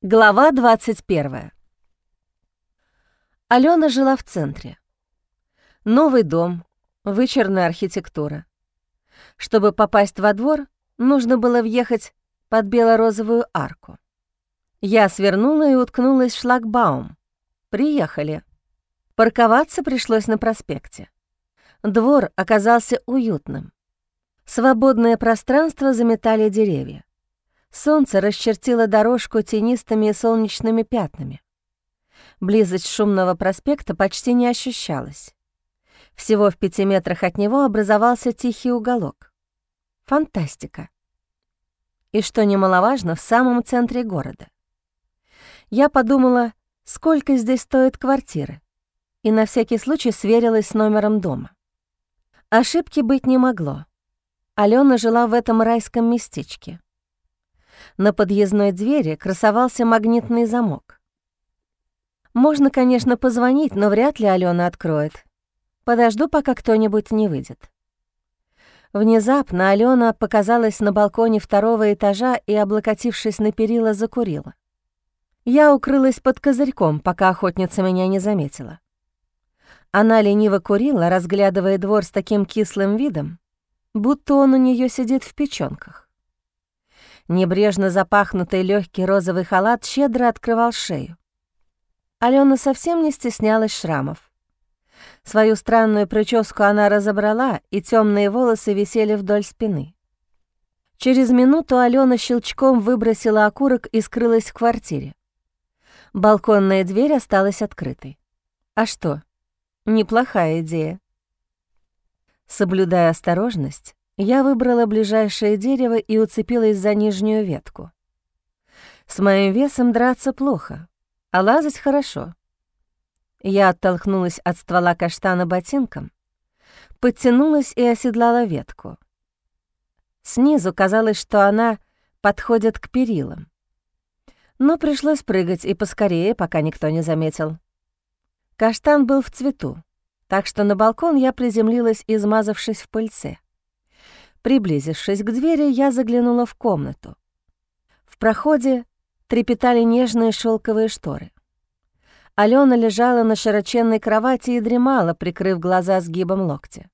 Глава 21. Алена жила в центре. Новый дом, вычурная архитектура. Чтобы попасть во двор, нужно было въехать под бело-розовую арку. Я свернула и уткнулась в шлагбаум. Приехали. Парковаться пришлось на проспекте. Двор оказался уютным. Свободное пространство заметали деревья. Солнце расчертило дорожку тенистыми и солнечными пятнами. Близость шумного проспекта почти не ощущалась. Всего в пяти метрах от него образовался тихий уголок. Фантастика. И что немаловажно, в самом центре города. Я подумала, сколько здесь стоит квартиры, и на всякий случай сверилась с номером дома. Ошибки быть не могло. Алена жила в этом райском местечке. На подъездной двери красовался магнитный замок. Можно, конечно, позвонить, но вряд ли Алена откроет. Подожду, пока кто-нибудь не выйдет. Внезапно Алена показалась на балконе второго этажа и, облокотившись на перила, закурила. Я укрылась под козырьком, пока охотница меня не заметила. Она лениво курила, разглядывая двор с таким кислым видом, будто он у нее сидит в печёнках. Небрежно запахнутый легкий розовый халат щедро открывал шею. Алена совсем не стеснялась шрамов. Свою странную прическу она разобрала, и темные волосы висели вдоль спины. Через минуту Алена щелчком выбросила окурок и скрылась в квартире. Балконная дверь осталась открытой. А что? Неплохая идея. Соблюдая осторожность, я выбрала ближайшее дерево и уцепилась за нижнюю ветку. С моим весом драться плохо, а лазать хорошо. Я оттолкнулась от ствола каштана ботинком, подтянулась и оседлала ветку. Снизу казалось, что она подходит к перилам. Но пришлось прыгать и поскорее, пока никто не заметил. Каштан был в цвету, так что на балкон я приземлилась, измазавшись в пыльце. Приблизившись к двери, я заглянула в комнату. В проходе трепетали нежные шелковые шторы. Алена лежала на широченной кровати и дремала, прикрыв глаза сгибом локтя.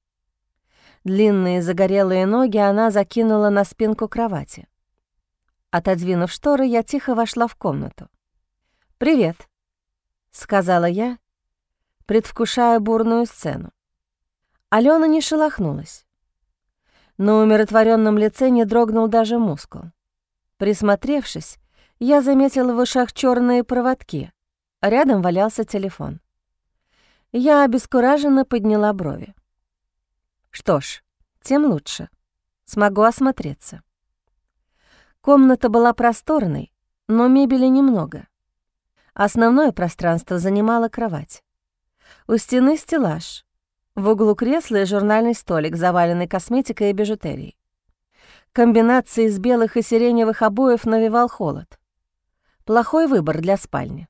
Длинные загорелые ноги она закинула на спинку кровати. Отодвинув шторы, я тихо вошла в комнату. «Привет», — сказала я, предвкушая бурную сцену. Алена не шелохнулась. На умиротворенном лице не дрогнул даже мускул. Присмотревшись, я заметила в ушах черные проводки. Рядом валялся телефон. Я обескураженно подняла брови. Что ж, тем лучше. Смогу осмотреться. Комната была просторной, но мебели немного. Основное пространство занимала кровать. У стены стеллаж, в углу кресла и журнальный столик, заваленный косметикой и бижутерией. Комбинация из белых и сиреневых обоев навевал холод. Плохой выбор для спальни.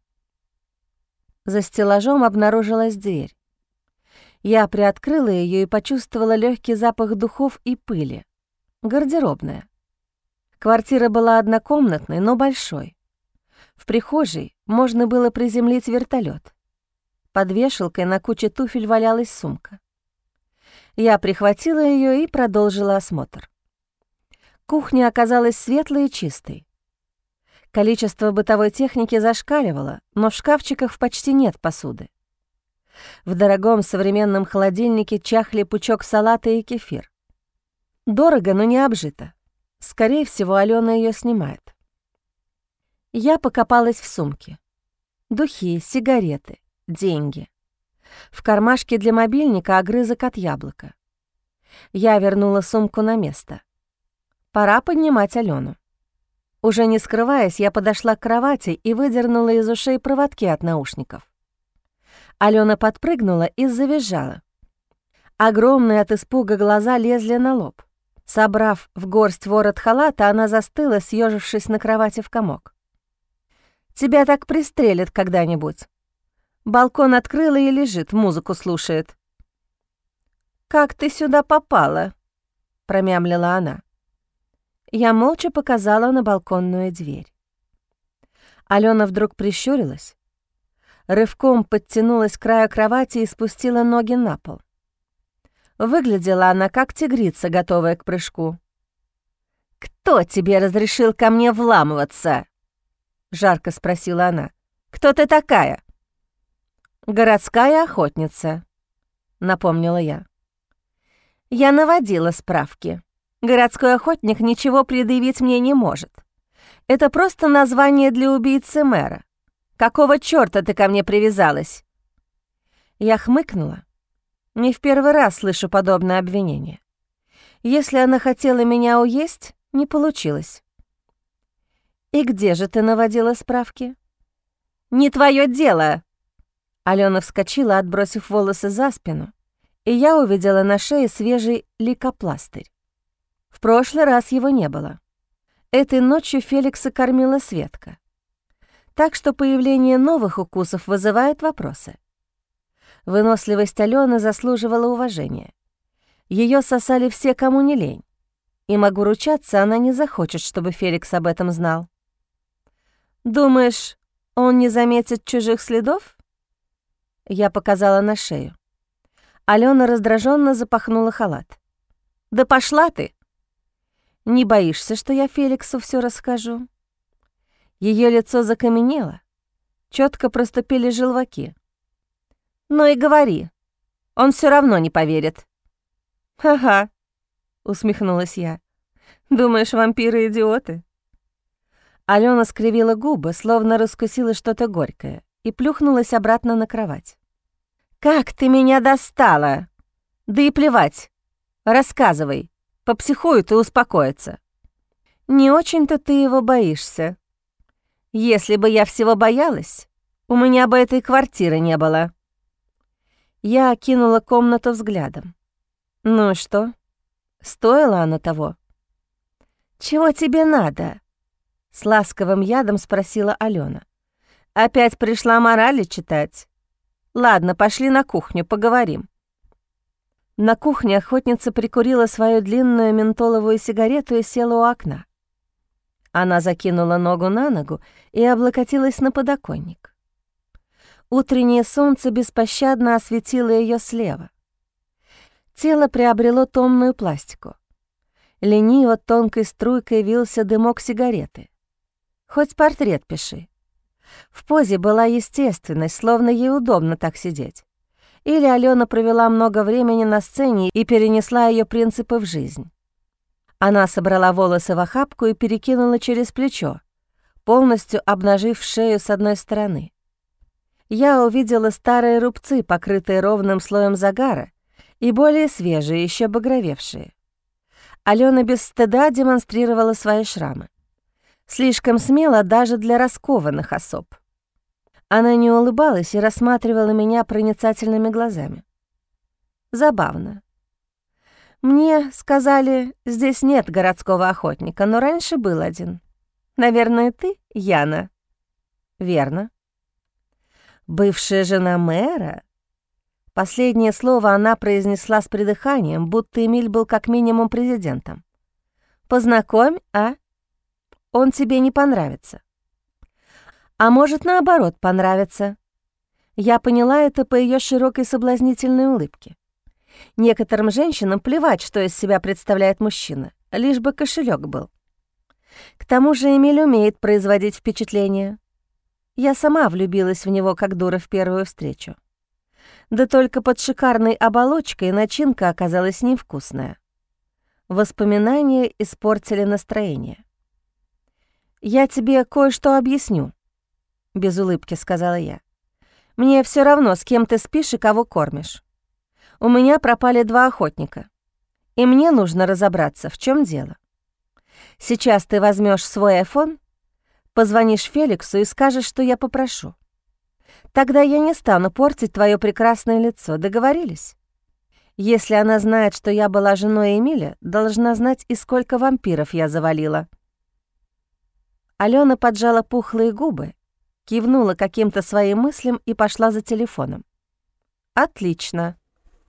За стеллажом обнаружилась дверь. Я приоткрыла ее и почувствовала легкий запах духов и пыли. Гардеробная. Квартира была однокомнатной, но большой. В прихожей можно было приземлить вертолет. Под вешалкой на куче туфель валялась сумка. Я прихватила ее и продолжила осмотр. Кухня оказалась светлой и чистой. Количество бытовой техники зашкаливало, но в шкафчиках почти нет посуды. В дорогом современном холодильнике чахли пучок салата и кефир. Дорого, но не обжито. Скорее всего, Алена ее снимает. Я покопалась в сумке. Духи, сигареты, деньги. В кармашке для мобильника огрызок от яблока. Я вернула сумку на место. Пора поднимать Алену. Уже не скрываясь, я подошла к кровати и выдернула из ушей проводки от наушников. Алена подпрыгнула и завизжала. Огромные от испуга глаза лезли на лоб. Собрав в горсть ворот халата, она застыла, съежившись на кровати в комок. «Тебя так пристрелят когда-нибудь», Балкон открыла и лежит, музыку слушает. «Как ты сюда попала?» — промямлила она. Я молча показала на балконную дверь. Алена вдруг прищурилась, рывком подтянулась к краю кровати и спустила ноги на пол. Выглядела она как тигрица, готовая к прыжку. «Кто тебе разрешил ко мне вламываться?» — жарко спросила она. «Кто ты такая?» «Городская охотница», — напомнила я. Я наводила справки. Городской охотник ничего предъявить мне не может. Это просто название для убийцы мэра. Какого чёрта ты ко мне привязалась?» Я хмыкнула. Не в первый раз слышу подобное обвинение. Если она хотела меня уесть, не получилось. «И где же ты наводила справки?» «Не твое дело!» Алена вскочила, отбросив волосы за спину, и я увидела на шее свежий лейкопластырь. В прошлый раз его не было. Этой ночью Феликса кормила Светка. Так что появление новых укусов вызывает вопросы. Выносливость Алены заслуживала уважения. Ее сосали все, кому не лень. И могу ручаться, она не захочет, чтобы Феликс об этом знал. «Думаешь, он не заметит чужих следов?» Я показала на шею. Алена раздраженно запахнула халат. «Да пошла ты!» «Не боишься, что я Феликсу все расскажу?» Ее лицо закаменело, четко проступили желваки. «Ну и говори, он все равно не поверит». «Ага», — усмехнулась я. «Думаешь, вампиры идиоты?» Алена скривила губы, словно раскусила что-то горькое, и плюхнулась обратно на кровать. «Как ты меня достала! Да и плевать! Рассказывай, попсихует и успокоится». «Не очень-то ты его боишься. Если бы я всего боялась, у меня бы этой квартиры не было». Я окинула комнату взглядом. «Ну и что? Стоила она того?» «Чего тебе надо?» — с ласковым ядом спросила Алена. «Опять пришла морали читать? Ладно, пошли на кухню, поговорим». На кухне охотница прикурила свою длинную ментоловую сигарету и села у окна. Она закинула ногу на ногу и облокотилась на подоконник. Утреннее солнце беспощадно осветило ее слева. Тело приобрело томную пластику. Лениво тонкой струйкой вился дымок сигареты. Хоть портрет пиши. В позе была естественность, словно ей удобно так сидеть. Или Алена провела много времени на сцене и перенесла ее принципы в жизнь. Она собрала волосы в охапку и перекинула через плечо, полностью обнажив шею с одной стороны я увидела старые рубцы, покрытые ровным слоем загара, и более свежие, еще багровевшие. Алена без стыда демонстрировала свои шрамы. Слишком смело даже для раскованных особ. Она не улыбалась и рассматривала меня проницательными глазами. Забавно. Мне сказали, здесь нет городского охотника, но раньше был один. Наверное, ты, Яна? Верно. Бывшая жена мэра? Последнее слово она произнесла с придыханием, будто Эмиль был как минимум президентом. «Познакомь, а? Он тебе не понравится». А может, наоборот, понравится. Я поняла это по ее широкой соблазнительной улыбке. Некоторым женщинам плевать, что из себя представляет мужчина, лишь бы кошелек был. К тому же Эмиль умеет производить впечатление. Я сама влюбилась в него как дура в первую встречу. Да только под шикарной оболочкой начинка оказалась невкусная. Воспоминания испортили настроение. «Я тебе кое-что объясню», — без улыбки сказала я. «Мне все равно, с кем ты спишь и кого кормишь. У меня пропали два охотника, и мне нужно разобраться, в чем дело. Сейчас ты возьмешь свой iPhone Позвонишь Феликсу и скажешь, что я попрошу. Тогда я не стану портить твое прекрасное лицо, договорились? Если она знает, что я была женой Эмиля, должна знать и сколько вампиров я завалила». Алена поджала пухлые губы, кивнула каким-то своим мыслям и пошла за телефоном. «Отлично.